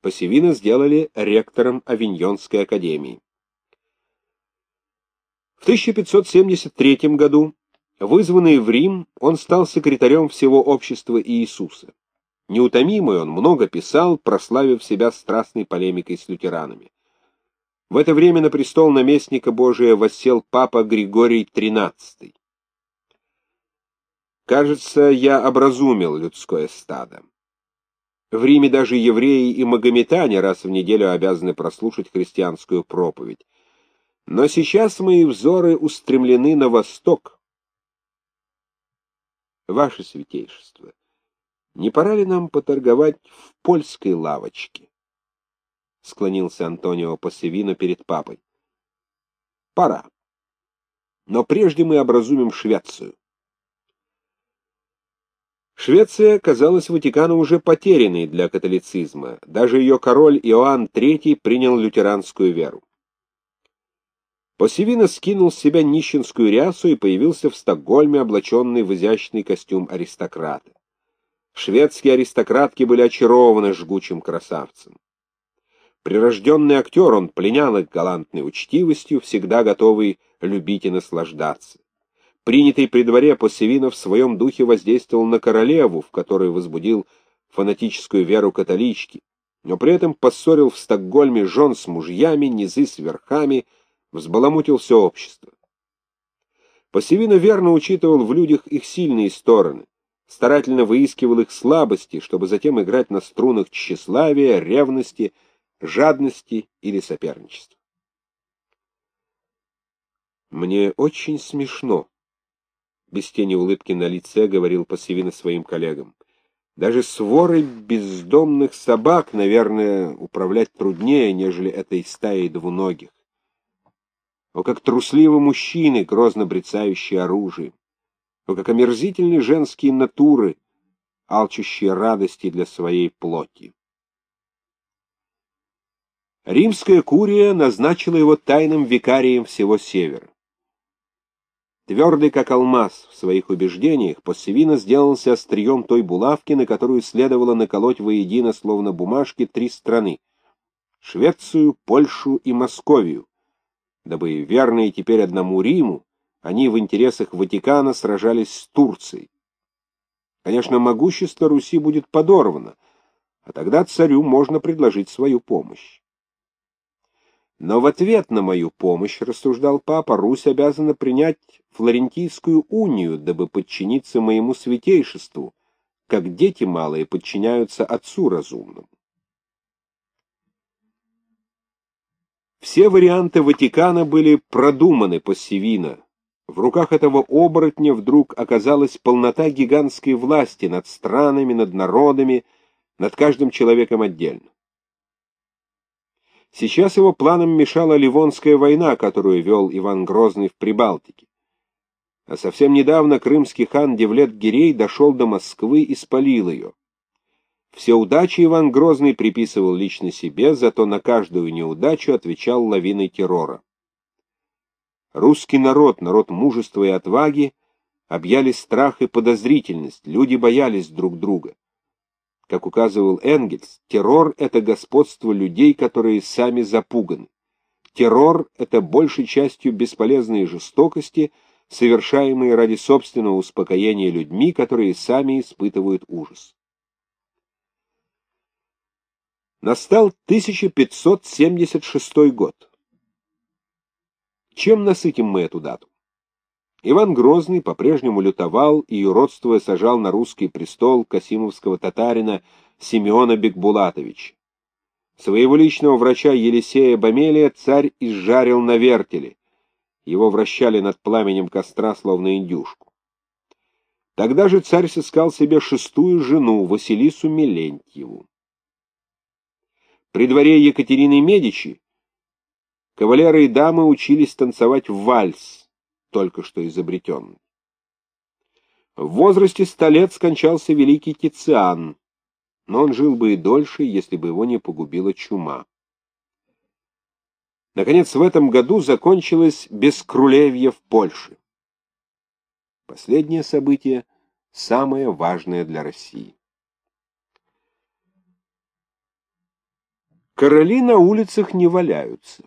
Пассивина сделали ректором Авиньонской академии. В 1573 году, вызванный в Рим, он стал секретарем всего общества Иисуса. Неутомимый он много писал, прославив себя страстной полемикой с лютеранами. В это время на престол наместника Божия воссел папа Григорий XIII. Кажется, я образумил людское стадо. В Риме даже евреи и магометане раз в неделю обязаны прослушать христианскую проповедь. Но сейчас мои взоры устремлены на восток. Ваше святейшество, не пора ли нам поторговать в польской лавочке? Склонился Антонио Пассевино перед папой. Пора. Но прежде мы образумим Швецию. Швеция казалась Ватикану уже потерянной для католицизма. Даже ее король Иоанн III принял лютеранскую веру. Посевина скинул с себя нищенскую рясу и появился в Стокгольме, облаченный в изящный костюм аристократа. Шведские аристократки были очарованы жгучим красавцем. Прирожденный актер, он пленял их галантной учтивостью, всегда готовый любить и наслаждаться. Принятый при дворе Посевина в своем духе воздействовал на королеву, в которой возбудил фанатическую веру католички, но при этом поссорил в Стокгольме жен с мужьями, низы с верхами, взбаламутил все общество. Посевина верно учитывал в людях их сильные стороны, старательно выискивал их слабости, чтобы затем играть на струнах тщеславия, ревности, жадности или соперничества. «Мне очень смешно», — без тени улыбки на лице говорил Посевина своим коллегам. «Даже сворой бездомных собак, наверное, управлять труднее, нежели этой стаей двуногих. О, как трусливы мужчины, грозно брецающие оружием! О, как омерзительны женские натуры, алчущие радости для своей плоти! Римская курия назначила его тайным викарием всего Севера. Твердый как алмаз в своих убеждениях, Пассивина сделался острием той булавки, на которую следовало наколоть воедино, словно бумажки, три страны — Швецию, Польшу и Московию, дабы верные теперь одному Риму, они в интересах Ватикана сражались с Турцией. Конечно, могущество Руси будет подорвано, а тогда царю можно предложить свою помощь. Но в ответ на мою помощь, рассуждал папа, Русь обязана принять Флорентийскую унию, дабы подчиниться моему святейшеству, как дети малые подчиняются отцу разумному. Все варианты Ватикана были продуманы по Севино. В руках этого оборотня вдруг оказалась полнота гигантской власти над странами, над народами, над каждым человеком отдельно. Сейчас его планам мешала Ливонская война, которую вел Иван Грозный в Прибалтике. А совсем недавно крымский хан Девлет-Гирей дошел до Москвы и спалил ее. Все удачи Иван Грозный приписывал лично себе, зато на каждую неудачу отвечал лавиной террора. Русский народ, народ мужества и отваги, объяли страх и подозрительность, люди боялись друг друга. Как указывал Энгельс, террор — это господство людей, которые сами запуганы. Террор — это большей частью бесполезные жестокости, совершаемые ради собственного успокоения людьми, которые сами испытывают ужас. Настал 1576 год. Чем насытим мы эту дату? Иван Грозный по-прежнему лютовал и, юродствуя, сажал на русский престол касимовского татарина Симеона Бекбулатовича. Своего личного врача Елисея Бамелия царь изжарил на вертеле. Его вращали над пламенем костра, словно индюшку. Тогда же царь сыскал себе шестую жену, Василису Мелентьеву. При дворе Екатерины Медичи кавалеры и дамы учились танцевать вальс, только что изобретенный. В возрасте ста лет скончался великий Тициан, но он жил бы и дольше, если бы его не погубила чума. Наконец, в этом году закончилось бескрулевье в Польше. Последнее событие самое важное для России. Короли на улицах не валяются.